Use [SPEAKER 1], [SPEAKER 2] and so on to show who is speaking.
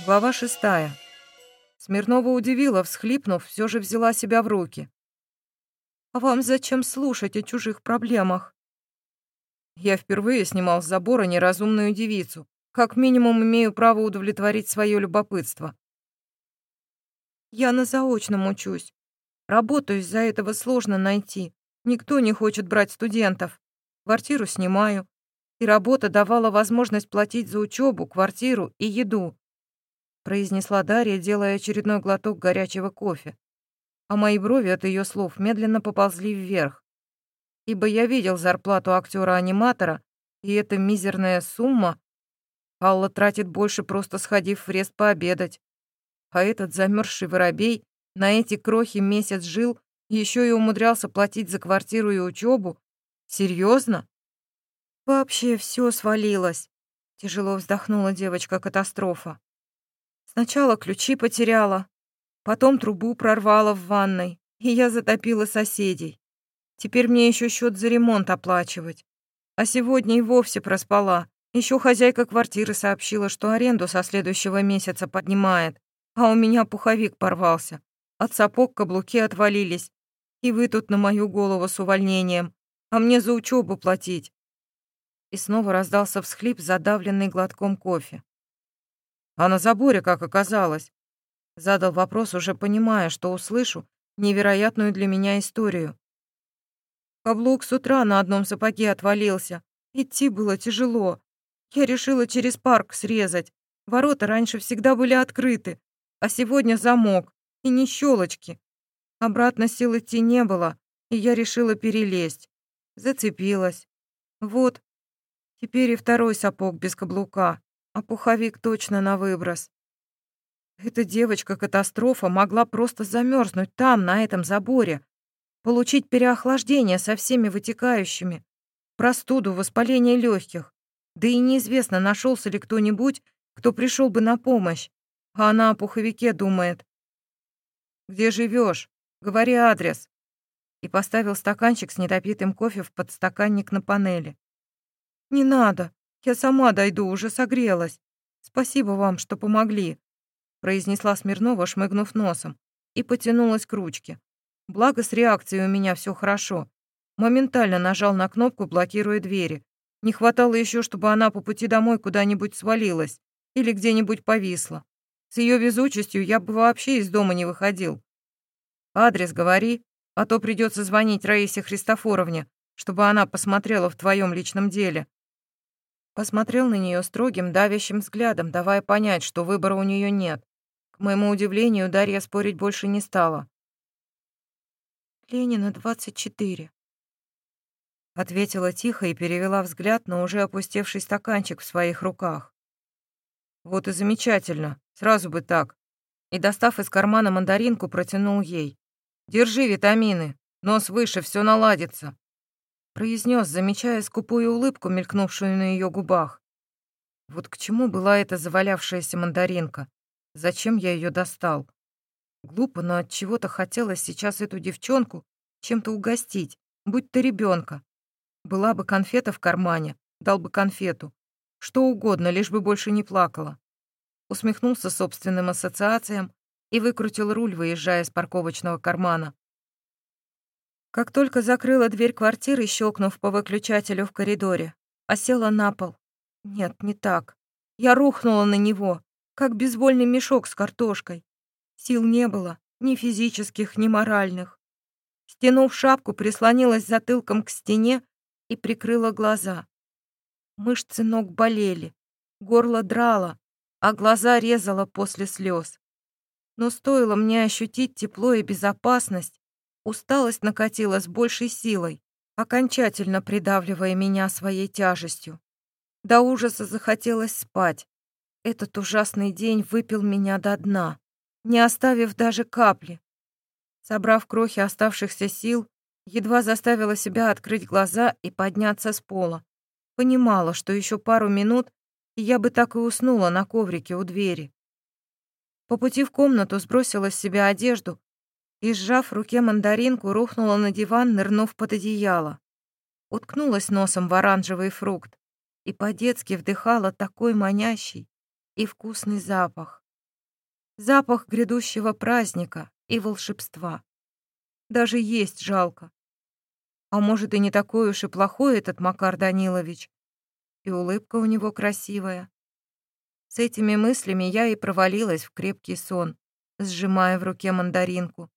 [SPEAKER 1] Глава шестая. Смирнова удивила, всхлипнув, все же взяла себя в руки.
[SPEAKER 2] «А вам зачем слушать о чужих проблемах?»
[SPEAKER 1] Я впервые снимал с забора неразумную девицу. Как минимум имею право удовлетворить свое любопытство.
[SPEAKER 2] Я на заочном учусь. Работу из-за этого сложно найти. Никто не хочет брать студентов. Квартиру снимаю. И работа давала возможность платить за учебу, квартиру и еду произнесла Дарья, делая очередной глоток горячего кофе. А мои брови от ее слов медленно поползли вверх. Ибо я видел зарплату актера-аниматора, и эта мизерная сумма Алла тратит больше, просто сходив в рест пообедать. А этот замерзший воробей на эти крохи месяц жил, еще и умудрялся платить за квартиру и учебу. Серьезно? Вообще все свалилось. Тяжело вздохнула девочка-катастрофа. Сначала ключи потеряла, потом трубу прорвала в ванной, и я затопила соседей. Теперь мне еще счет за ремонт оплачивать. А сегодня и вовсе проспала. Еще хозяйка квартиры сообщила, что аренду со следующего месяца поднимает, а у меня пуховик порвался. От сапог каблуки отвалились. И вы тут на мою голову с увольнением, а мне за учебу платить. И снова раздался всхлип, задавленный глотком кофе. А на заборе как оказалось? Задал вопрос, уже понимая, что услышу невероятную для меня историю. Каблук с утра на одном сапоге отвалился. Идти было тяжело. Я решила через парк срезать. Ворота раньше всегда были открыты, а сегодня замок и не щелочки. Обратно сил идти не было, и я решила перелезть. Зацепилась. Вот, теперь и второй сапог без каблука а пуховик точно на выброс. Эта девочка-катастрофа могла просто замерзнуть там, на этом заборе, получить переохлаждение со всеми вытекающими, простуду, воспаление легких. Да и неизвестно, нашелся ли кто-нибудь, кто пришел бы на помощь. А она о пуховике думает. «Где живешь? Говори адрес». И поставил стаканчик с недопитым кофе в подстаканник на панели. «Не надо. Я сама дойду, уже согрелась. Спасибо вам, что помогли», — произнесла Смирнова, шмыгнув носом, и потянулась к ручке. Благо, с реакцией у меня все хорошо. Моментально нажал на кнопку, блокируя двери. Не хватало еще, чтобы она по пути домой куда-нибудь свалилась или где-нибудь повисла. С ее везучестью я бы вообще из дома не выходил. Адрес говори, а то придется звонить Раисе Христофоровне, чтобы она посмотрела в твоем личном деле. Посмотрел на нее строгим, давящим взглядом, давая понять, что выбора у нее нет. К моему удивлению, Дарья спорить больше не стала. «Ленина, 24», — ответила тихо и перевела взгляд на уже опустевший стаканчик в своих руках. «Вот и замечательно, сразу бы так». И, достав из кармана мандаринку, протянул ей. «Держи витамины, нос выше, все наладится» произнес, замечая скупую улыбку, мелькнувшую на ее губах. Вот к чему была эта завалявшаяся мандаринка? Зачем я ее достал? Глупо, но от чего-то хотелось сейчас эту девчонку чем-то угостить, будь то ребенка. Была бы конфета в кармане, дал бы конфету. Что угодно, лишь бы больше не плакала. Усмехнулся собственным ассоциациям и выкрутил руль, выезжая с парковочного кармана. Как только закрыла дверь квартиры, щелкнув по выключателю в коридоре, осела на пол. Нет, не так. Я рухнула на него, как безвольный мешок с картошкой. Сил не было, ни физических, ни моральных. Стянув шапку, прислонилась затылком к стене и прикрыла глаза. Мышцы ног болели, горло драло, а глаза резало после слез. Но стоило мне ощутить тепло и безопасность, Усталость накатила с большей силой, окончательно придавливая меня своей тяжестью. До ужаса захотелось спать. Этот ужасный день выпил меня до дна, не оставив даже капли. Собрав крохи оставшихся сил, едва заставила себя открыть глаза и подняться с пола. Понимала, что еще пару минут, и я бы так и уснула на коврике у двери. По пути в комнату сбросила с себя одежду и, сжав в руке мандаринку, рухнула на диван, нырнув под одеяло. Уткнулась носом в оранжевый фрукт и по-детски вдыхала такой манящий и вкусный запах. Запах грядущего праздника и волшебства. Даже есть жалко. А может, и не такой уж и плохой этот Макар Данилович. И улыбка у него красивая. С этими мыслями я и провалилась в крепкий сон, сжимая в руке мандаринку.